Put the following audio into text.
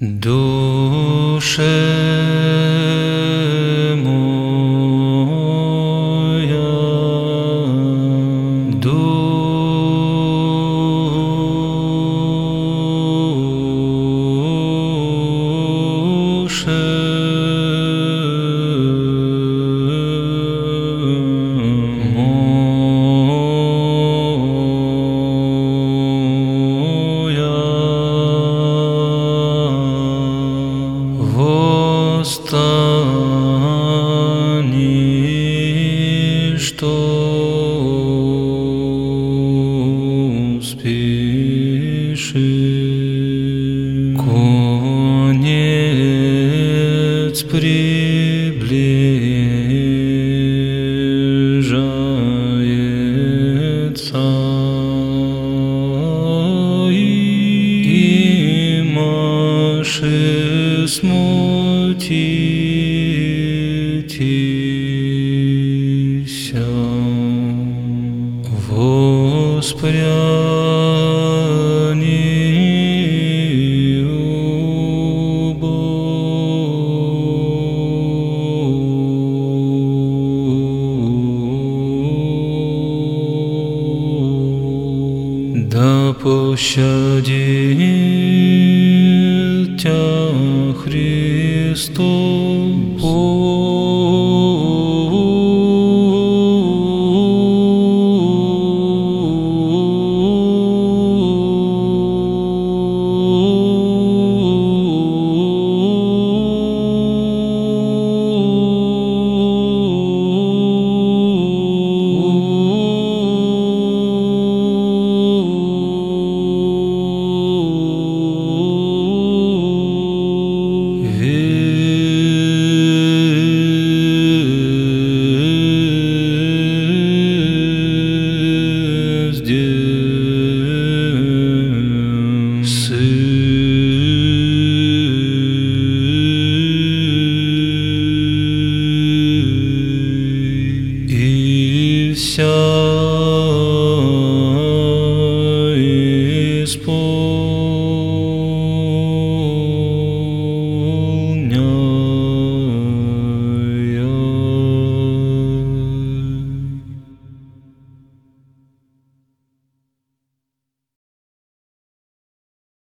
Duszy. Что спеши. Конец приближается, и маши смутитеся, воспряни убо. Да пощадит Тя Христос, Sure.